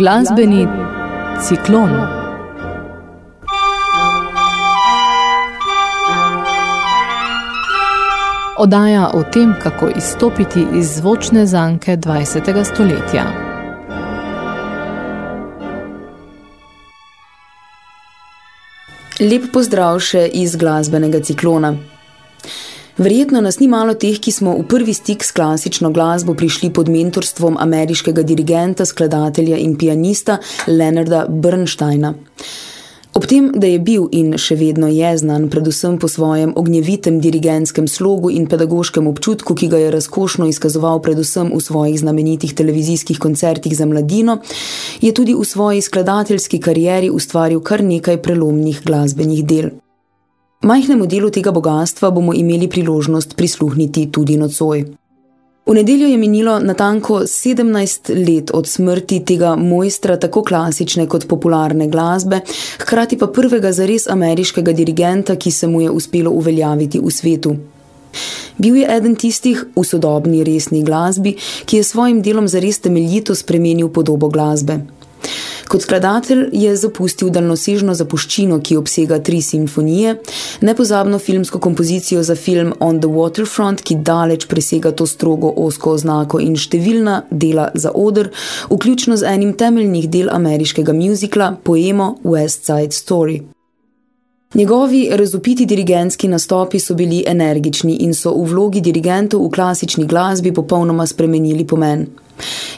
Glasbeni ciklon. Odaja o tem, kako izstopiti iz zvočne zanke 20. stoletja. Lep pozdrav še iz glasbenega ciklona. Verjetno nas ni malo teh, ki smo v prvi stik s klasično glasbo prišli pod mentorstvom ameriškega dirigenta, skladatelja in pianista Leonarda Bernsteina. Ob tem, da je bil in še vedno je znan predvsem po svojem ognjevitem dirigentskem slogu in pedagoškem občutku, ki ga je razkošno izkazoval predvsem v svojih znamenitih televizijskih koncertih za mladino, je tudi v svoji skladateljski karieri ustvaril kar nekaj prelomnih glasbenih del. Majhnemu delu tega bogatstva bomo imeli priložnost prisluhniti tudi nocoj. V nedeljo je minilo natanko 17 let od smrti tega mojstra tako klasične kot popularne glasbe, hkrati pa prvega zares ameriškega dirigenta, ki se mu je uspelo uveljaviti v svetu. Bil je eden tistih v sodobni resni glasbi, ki je svojim delom zares temeljito spremenil podobo glasbe. Kot skladatelj je zapustil daljnosežno zapuščino, ki obsega tri simfonije, nepozabno filmsko kompozicijo za film On the Waterfront, ki daleč presega to strogo osko oznako in številna dela za oder, vključno z enim temeljnih del ameriškega muzikla, poemo West Side Story. Njegovi razupiti dirigentski nastopi so bili energični in so v vlogi dirigentov v klasični glasbi popolnoma spremenili pomen.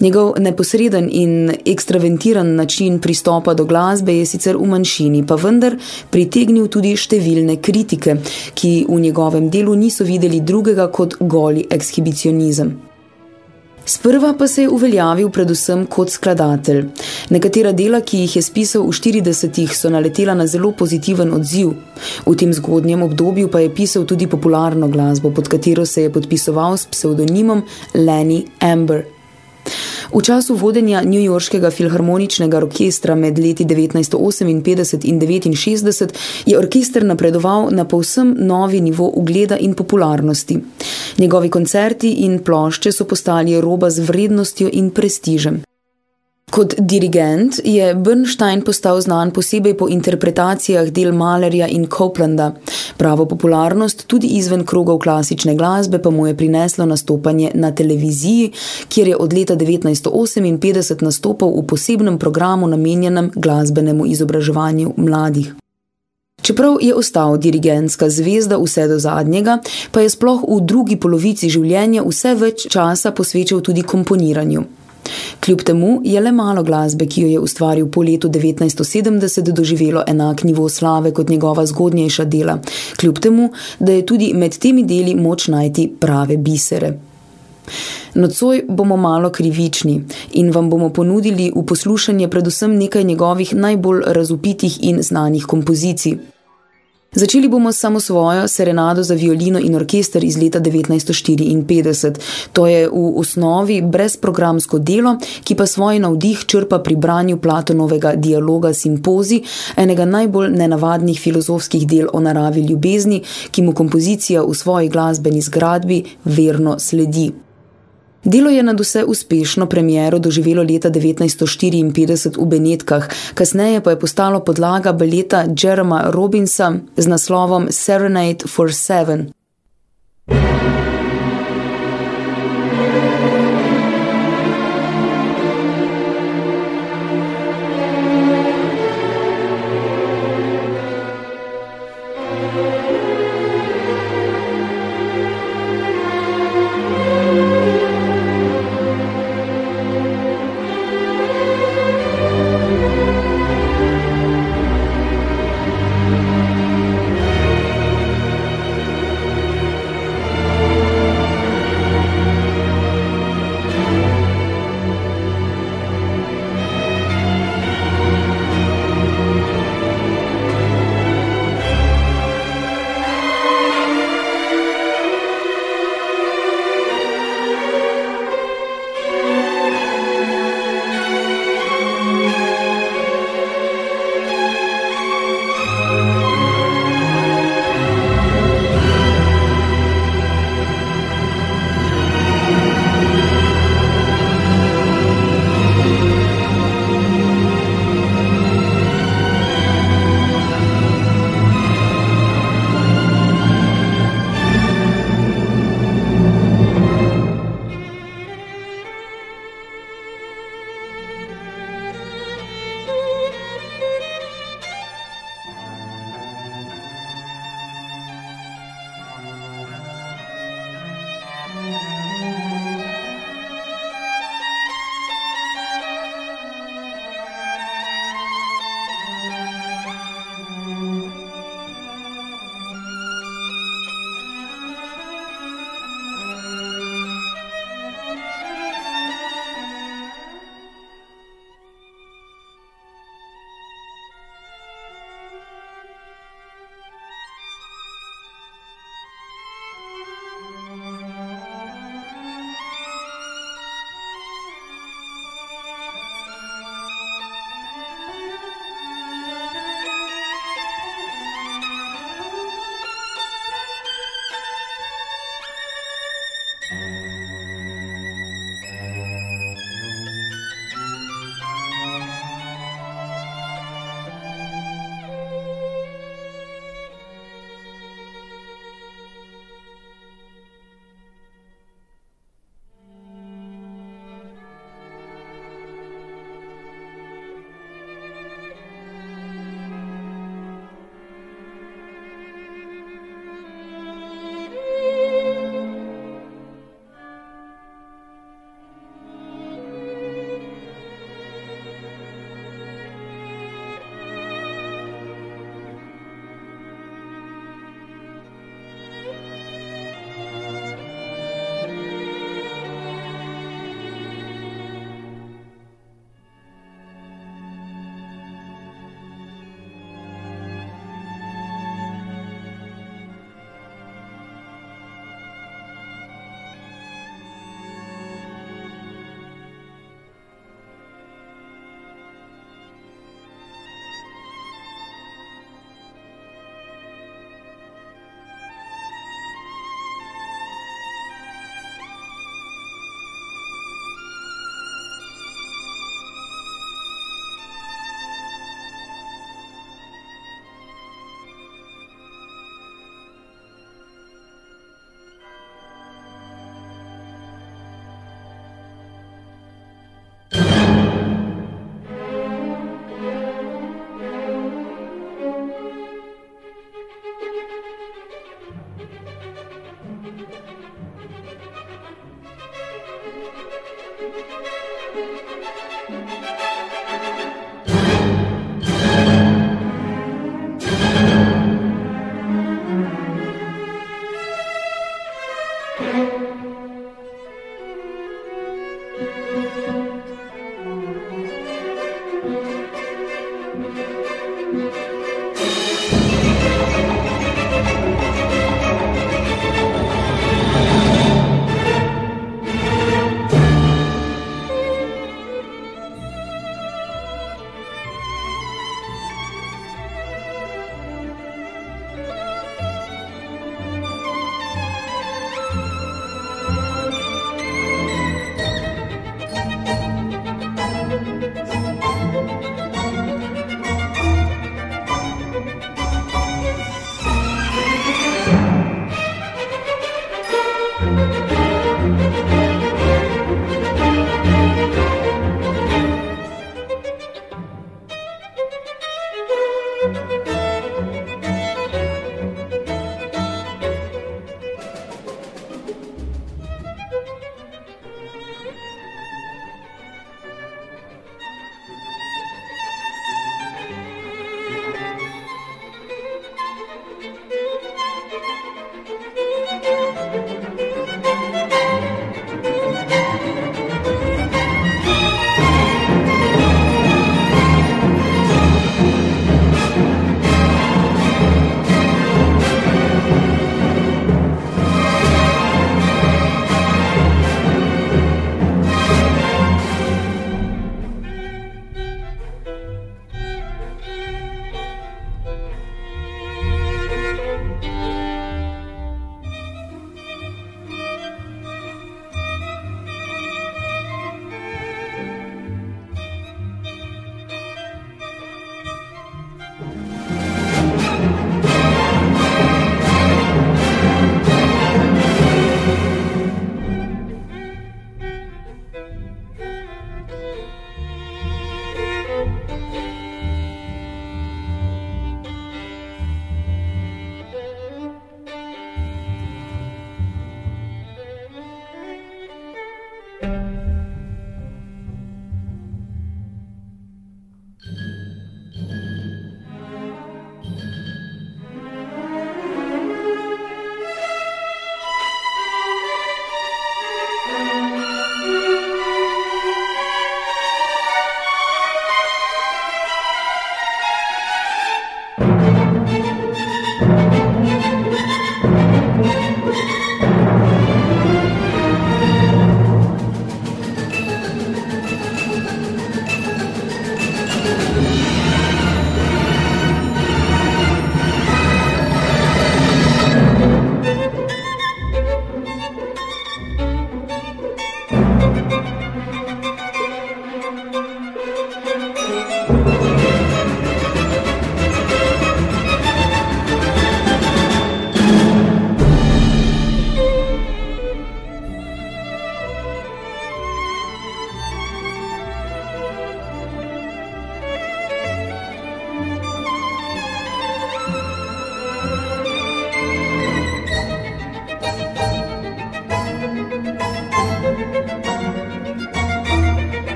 Njegov neposreden in ekstraventiran način pristopa do glasbe je sicer v manjšini, pa vendar pritegnil tudi številne kritike, ki v njegovem delu niso videli drugega kot goli ekshibicionizem. Sprva pa se je uveljavil predvsem kot skladatelj. Nekatera dela, ki jih je spisal v 40-ih, so naletela na zelo pozitiven odziv. V tem zgodnjem obdobju pa je pisal tudi popularno glasbo, pod katero se je podpisoval s pseudonimom Lenny Amber. V času vodenja New Yorkskega filharmoničnega orkestra med leti 1958 in 1969 je orkester napredoval na povsem novi nivo ugleda in popularnosti. Njegovi koncerti in plošče so postali roba z vrednostjo in prestižem. Kot dirigent je Bernstein postal znan posebej po interpretacijah del Malerja in Coplanda. Pravo popularnost tudi izven krogov klasične glasbe pa mu je prineslo nastopanje na televiziji, kjer je od leta 1958 nastopal v posebnem programu namenjenem glasbenemu izobraževanju mladih. Čeprav je ostal dirigentska zvezda vse do zadnjega, pa je sploh v drugi polovici življenja vse več časa posvečal tudi komponiranju. Kljub temu je le malo glasbe, ki jo je ustvaril po letu 1970, doživelo enak nivo slave kot njegova zgodnjejša dela, kljub temu, da je tudi med temi deli moč najti prave bisere. Nocoj bomo malo krivični in vam bomo ponudili v poslušanje predvsem nekaj njegovih najbolj razupitih in znanih kompozicij. Začeli bomo samo svojo serenado za violino in orkester iz leta 1954. To je v osnovi brezprogramsko delo, ki pa svoj navdih črpa pri branju Platonovega dialoga Simpozi, enega najbolj nenavadnih filozofskih del o naravi ljubezni, ki mu kompozicija v svoji glasbeni zgradbi verno sledi. Delo je nad vse uspešno premiero doživelo leta 1954 v Benetkah, kasneje pa je postalo podlaga baleta Jerema Robinsa z naslovom Serenade for Seven.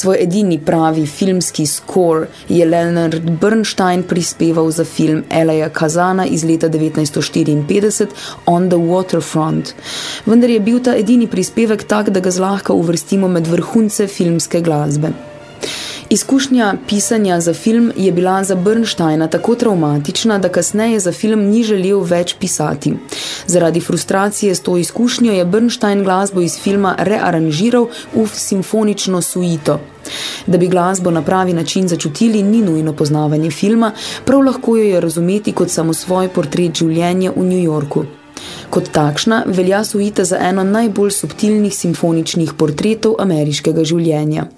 Svoj edini pravi filmski score je Leonard Bernstein prispeval za film Elaya Kazana iz leta 1954 On the Waterfront. Vendar je bil ta edini prispevek tak, da ga zlahka uvrstimo med vrhunce filmske glasbe. Izkušnja pisanja za film je bila za Bernsteina tako traumatična, da kasneje za film ni želel več pisati. Zaradi frustracije s to izkušnjo je Bernstein glasbo iz filma rearanžiral v simfonično suito. Da bi glasbo na pravi način začutili, ni nujno poznavanje filma, prav lahko jo je razumeti kot samo svoj portret življenja v New Yorku. Kot takšna velja suita za eno najbolj subtilnih simfoničnih portretov ameriškega življenja.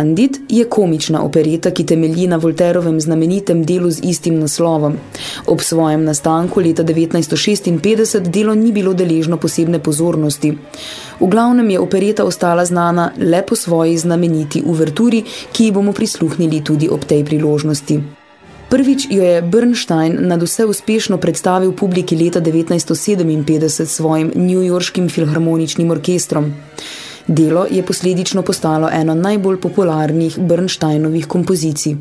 Candid je komična opereta, ki temelji na Volterovem znamenitem delu z istim naslovom. Ob svojem nastanku leta 1956 delo ni bilo deležno posebne pozornosti. V glavnem je opereta ostala znana le po svoji znameniti uverturi, ki ji bomo prisluhnili tudi ob tej priložnosti. Prvič jo je Bernstein nad vse uspešno predstavil publiki leta 1957 s svojim newyorškim filharmoničnim orkestrom. Delo je posledično postalo eno najbolj popularnih Bernsteinovih kompozicij.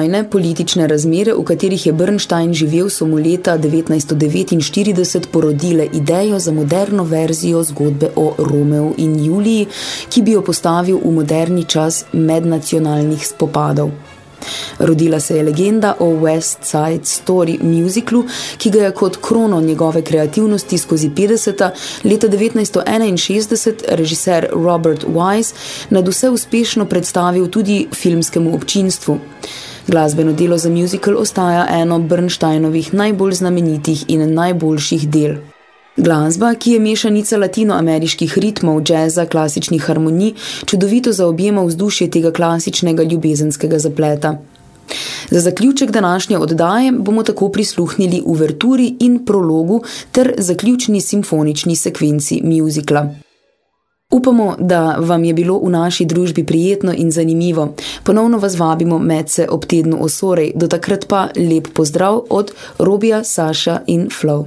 Vojne politične razmere, v katerih je Bernstein živel, so mu leta 1949 porodile idejo za moderno verzijo zgodbe o Romeu in Juliji, ki bi jo postavil v moderni čas mednacionalnih spopadov. Rodila se je legenda o West Side Story musiclu, ki ga je kot krono njegove kreativnosti skozi 50. leta 1961 režiser Robert Wise nad vse uspešno predstavil tudi filmskemu občinstvu. Glasbeno delo za musical ostaja eno Bernsteinovih najbolj znamenitih in najboljših del. Glasba, ki je mešanica latinoameriških ritmov, džeza, klasičnih harmonij, čudovito zaobjema vzdušje tega klasičnega ljubezenskega zapleta. Za zaključek današnje oddaje bomo tako prisluhnili uverturi in prologu ter zaključni simfonični sekvenci muzikla. Upamo, da vam je bilo v naši družbi prijetno in zanimivo. Ponovno vas vabimo med se ob tednu osorej, do takrat pa lep pozdrav od Robija, Saša in Flow.